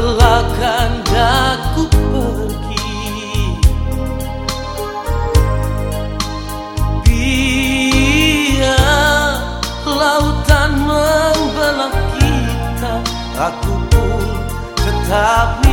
رکھ جا کپل کھا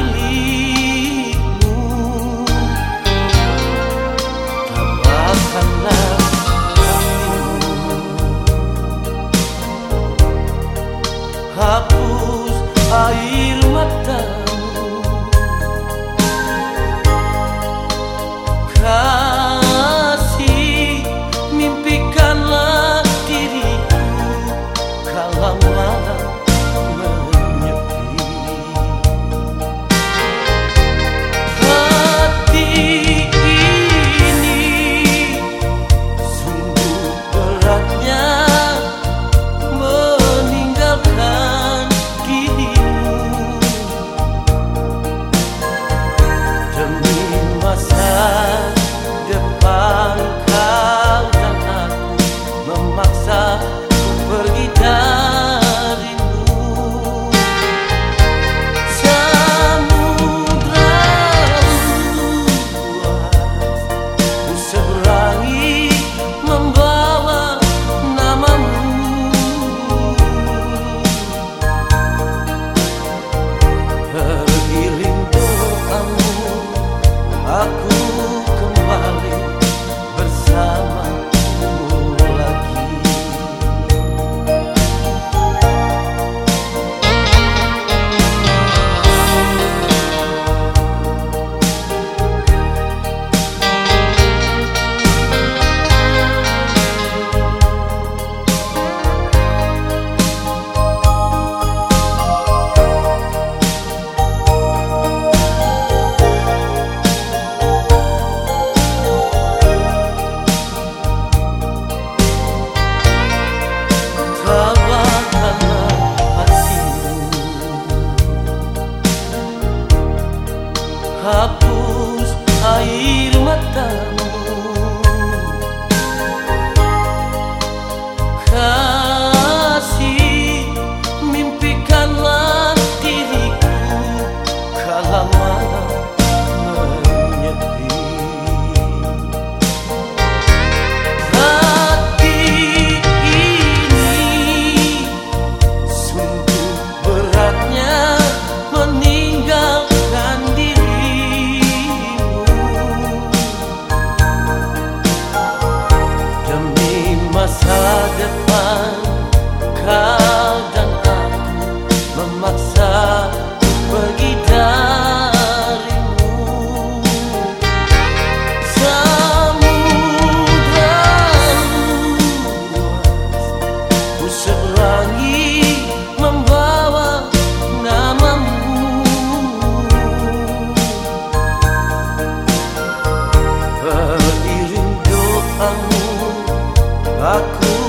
رکھ